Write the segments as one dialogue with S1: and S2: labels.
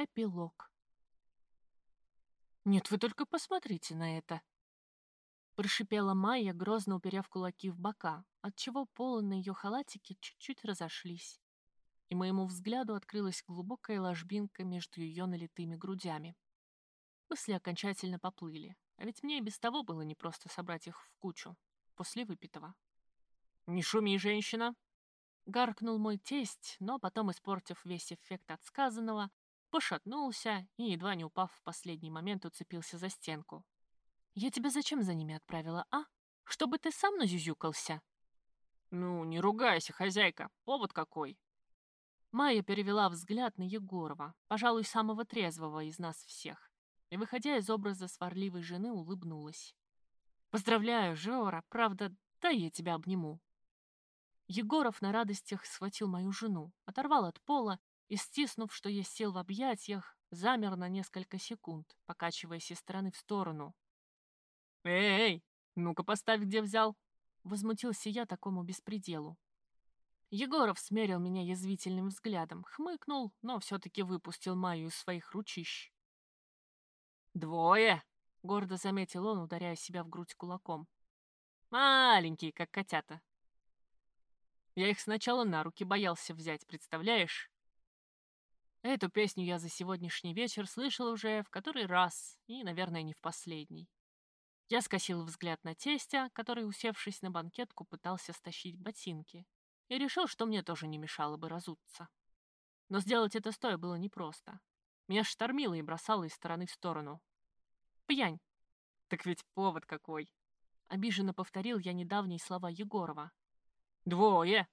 S1: Эпилог. «Нет, вы только посмотрите на это!» Прошипела Майя, грозно уперев кулаки в бока, отчего полы на ее халатике чуть-чуть разошлись, и моему взгляду открылась глубокая ложбинка между ее налитыми грудями. Мысли окончательно поплыли, а ведь мне и без того было непросто собрать их в кучу, после выпитого. «Не шуми, женщина!» Гаркнул мой тесть, но потом, испортив весь эффект от сказанного, пошатнулся и, едва не упав в последний момент, уцепился за стенку. «Я тебя зачем за ними отправила, а? Чтобы ты сам назюзюкался?»
S2: «Ну, не ругайся, хозяйка, повод какой!»
S1: Майя перевела взгляд на Егорова, пожалуй, самого трезвого из нас всех, и, выходя из образа сварливой жены, улыбнулась. «Поздравляю, Жора, правда, дай я тебя обниму». Егоров на радостях схватил мою жену, оторвал от пола и, стиснув, что есть сил в объятиях, замер на несколько секунд, покачиваясь из стороны в сторону.
S2: «Эй, ну-ка поставь, где взял!»
S1: Возмутился я такому беспределу. Егоров смерил меня язвительным взглядом, хмыкнул, но все-таки выпустил Майю из своих ручищ.
S2: «Двое!»
S1: — гордо заметил он, ударяя себя в грудь кулаком.
S2: «Маленькие, как котята. Я их сначала на руки боялся взять, представляешь? Эту песню я за сегодняшний вечер слышал уже в который раз, и, наверное, не в последний. Я скосил взгляд на тестя, который, усевшись на банкетку, пытался стащить ботинки, и решил, что мне тоже не мешало бы разуться. Но сделать это стоя было непросто. Меня штормило и бросало из стороны в сторону.
S1: «Пьянь!»
S2: «Так ведь повод какой!»
S1: Обиженно повторил я недавние слова Егорова.
S2: «Двое!»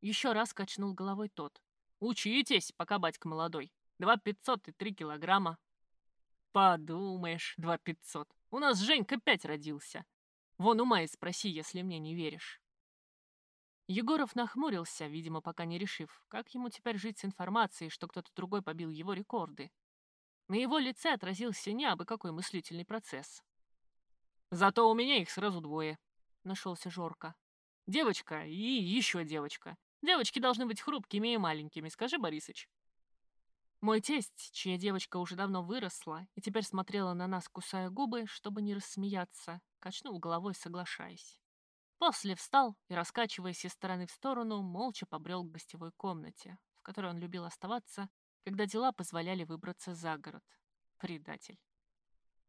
S1: Еще раз качнул головой тот.
S2: «Учитесь, пока батька молодой. Два пятьсот и три килограмма». «Подумаешь, два пятьсот. У нас Женька пять родился. Вон у Майи спроси, если мне не веришь».
S1: Егоров нахмурился, видимо, пока не решив, как ему теперь жить с информацией, что кто-то другой побил его рекорды. На его лице отразился не абы какой мыслительный процесс.
S2: «Зато у меня их сразу двое», —
S1: нашелся Жорка.
S2: Девочка и еще девочка. Девочки должны быть хрупкими и маленькими, скажи, Борисыч.
S1: Мой тесть, чья девочка уже давно выросла и теперь смотрела на нас, кусая губы, чтобы не рассмеяться, качнул головой, соглашаясь. После встал и, раскачиваясь из стороны в сторону, молча побрел к гостевой комнате, в которой он любил оставаться, когда дела позволяли выбраться за город. Предатель.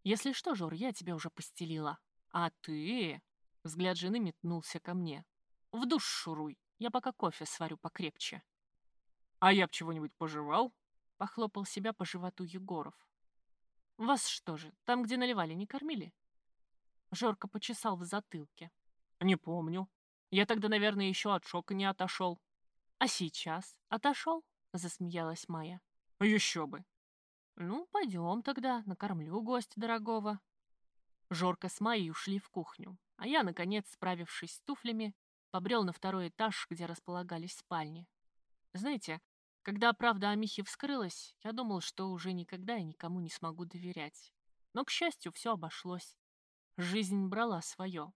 S1: Если что, Жор, я тебя уже постелила. А ты... Взгляд жены метнулся ко мне. В душ шуруй, я пока кофе сварю покрепче.
S2: А я б чего-нибудь пожевал?
S1: Похлопал себя по животу Егоров. Вас что же, там, где наливали, не кормили? Жорко почесал в затылке.
S2: Не помню. Я тогда, наверное, еще от шока не отошел.
S1: А сейчас отошел? Засмеялась Майя.
S2: Еще бы.
S1: Ну, пойдем тогда, накормлю гостя дорогого. Жорка с Майей ушли в кухню, а я, наконец, справившись с туфлями, побрел на второй этаж, где располагались спальни. Знаете, когда правда о Михе вскрылась, я думал, что уже никогда и никому не смогу доверять. Но, к счастью, все обошлось. Жизнь брала свое.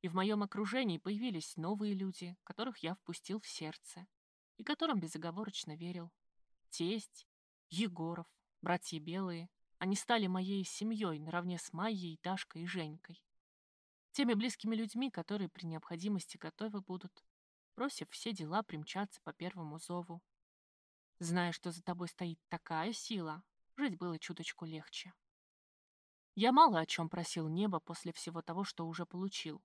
S1: И в моем окружении появились новые люди, которых я впустил в сердце, и которым безоговорочно верил. Тесть, Егоров, братья Белые. Они стали моей семьей наравне с Майей, Дашкой и Женькой теми близкими людьми, которые при необходимости готовы будут, бросив все дела, примчаться по первому зову. Зная, что за тобой стоит такая сила, жить было чуточку легче. Я мало о чем просил небо после всего того, что уже получил.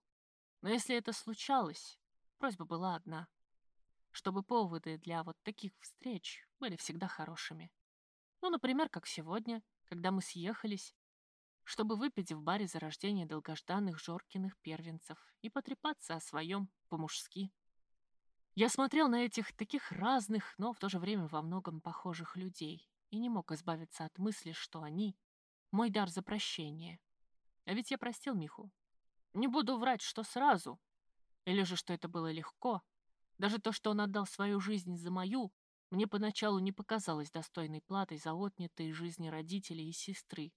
S1: Но если это случалось, просьба была одна. Чтобы поводы для вот таких встреч были всегда хорошими. Ну, например, как сегодня, когда мы съехались, чтобы выпить в баре за рождение долгожданных Жоркиных первенцев и потрепаться о своем по-мужски. Я смотрел на этих таких разных, но в то же время во многом похожих людей и не мог избавиться от мысли, что они — мой дар за прощение. А ведь я простил Миху. Не буду врать, что сразу. Или же, что это было легко. Даже то, что он отдал свою жизнь за мою, мне поначалу не показалось достойной платой за отнятые жизни родителей и сестры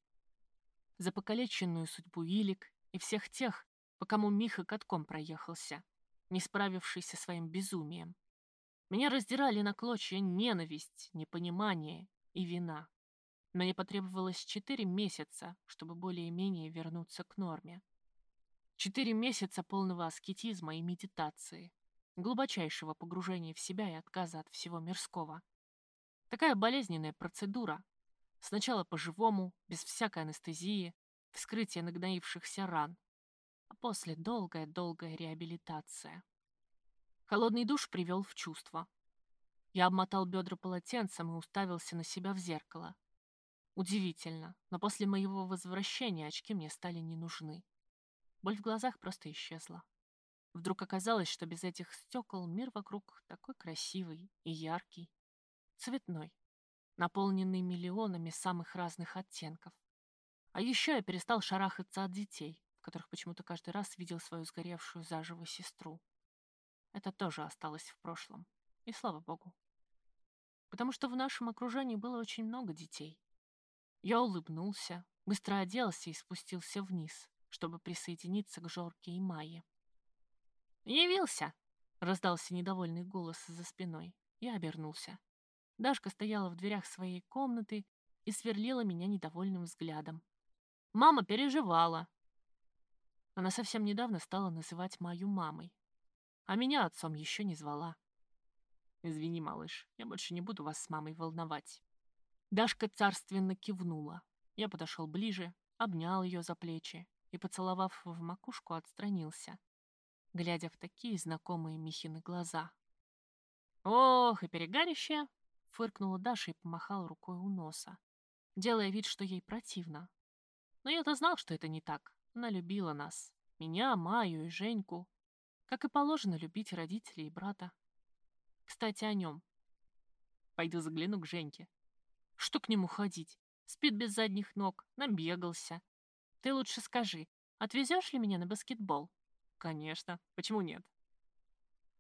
S1: за покалеченную судьбу Илик и всех тех, по кому Миха катком проехался, не справившись со своим безумием. Меня раздирали на клочья ненависть, непонимание и вина. Мне потребовалось четыре месяца, чтобы более-менее вернуться к норме. Четыре месяца полного аскетизма и медитации, глубочайшего погружения в себя и отказа от всего мирского. Такая болезненная процедура. Сначала по-живому, без всякой анестезии, вскрытие нагноившихся ран, а после долгая-долгая реабилитация. Холодный душ привел в чувство. Я обмотал бедра полотенцем и уставился на себя в зеркало. Удивительно, но после моего возвращения очки мне стали не нужны. Боль в глазах просто исчезла. Вдруг оказалось, что без этих стекол мир вокруг такой красивый и яркий, цветной, наполненный миллионами самых разных оттенков. А еще я перестал шарахаться от детей, которых почему-то каждый раз видел свою сгоревшую заживо сестру. Это тоже осталось в прошлом. И слава богу. Потому что в нашем окружении было очень много детей. Я улыбнулся, быстро оделся и спустился вниз, чтобы присоединиться к Жорке и Майе. «Явился!» — раздался недовольный голос за спиной. Я обернулся. Дашка стояла в дверях своей комнаты и сверлила меня недовольным взглядом. Мама переживала. Она совсем недавно стала называть Маю мамой, а меня отцом еще не звала. Извини, малыш, я больше не буду вас с мамой волновать. Дашка царственно кивнула. Я подошел ближе, обнял ее за плечи и, поцеловав в макушку, отстранился, глядя в такие знакомые Михины глаза. «Ох, и перегарище!» — фыркнула Даша и помахала рукой у носа, делая вид, что ей противно. Но я-то знал, что это не так. Она любила нас. Меня, Маю и Женьку как и положено любить родителей и брата. Кстати, о нем. Пойду загляну к Женьке. Что к нему ходить? Спит без задних ног, набегался. Ты лучше скажи, отвезешь ли меня на баскетбол? Конечно. Почему нет?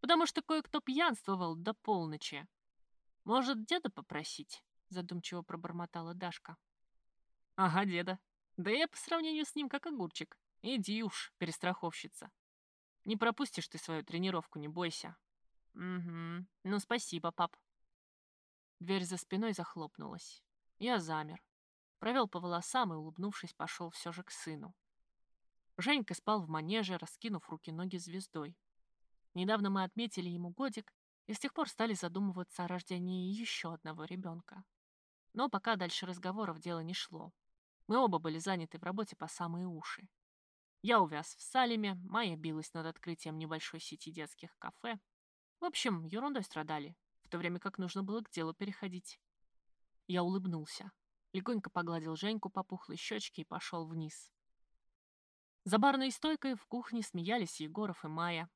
S1: Потому что кое-кто пьянствовал до полночи. Может, деда попросить? Задумчиво пробормотала Дашка. Ага, деда. Да я по сравнению с ним как огурчик. Иди уж, перестраховщица. Не пропустишь ты свою тренировку, не бойся. Угу. Ну, спасибо, пап. Дверь за спиной захлопнулась. Я замер. Провел по волосам и, улыбнувшись, пошел все же к сыну. Женька спал в манеже, раскинув руки-ноги звездой. Недавно мы отметили ему годик и с тех пор стали задумываться о рождении еще одного ребенка. Но пока дальше разговоров дело не шло. Мы оба были заняты в работе по самые уши. Я увяз в Салеме, Майя билась над открытием небольшой сети детских кафе. В общем, ерундой страдали, в то время как нужно было к делу переходить. Я улыбнулся, легонько погладил Женьку по пухлой щечке и пошел вниз. За барной стойкой в кухне смеялись Егоров и Майя.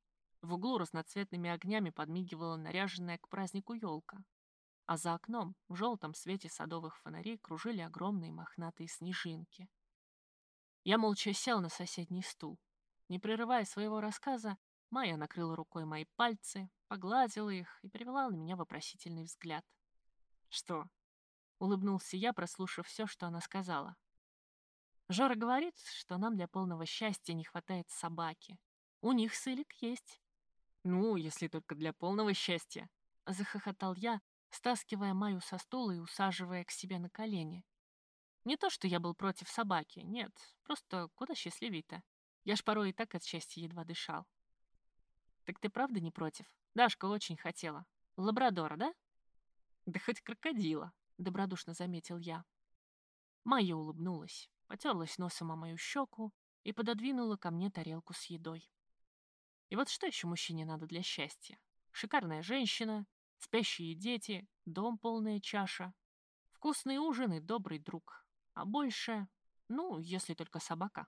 S1: В углу разноцветными огнями подмигивала наряженная к празднику елка. А за окном, в желтом свете садовых фонарей, кружили огромные мохнатые снежинки. Я молча сел на соседний стул. Не прерывая своего рассказа, Майя накрыла рукой мои пальцы, погладила их и перевела на меня вопросительный взгляд. «Что?» — улыбнулся я, прослушав все, что она сказала. «Жора говорит, что нам для полного счастья не хватает собаки. У них сылик есть». «Ну, если только для полного счастья», — захохотал я, стаскивая Майю со стула и усаживая к себе на колени. Не то, что я был против собаки, нет, просто куда счастливей-то. Я ж порой и так от счастья едва дышал. Так ты правда не против? Дашка очень хотела. Лабрадора, да? Да хоть крокодила, добродушно заметил я. Майя улыбнулась, потерлась носом о мою щеку и пододвинула ко мне тарелку с едой. И вот что еще мужчине надо для счастья? Шикарная женщина, спящие дети, дом полная чаша, вкусный ужин и добрый друг. А больше, ну, если только собака.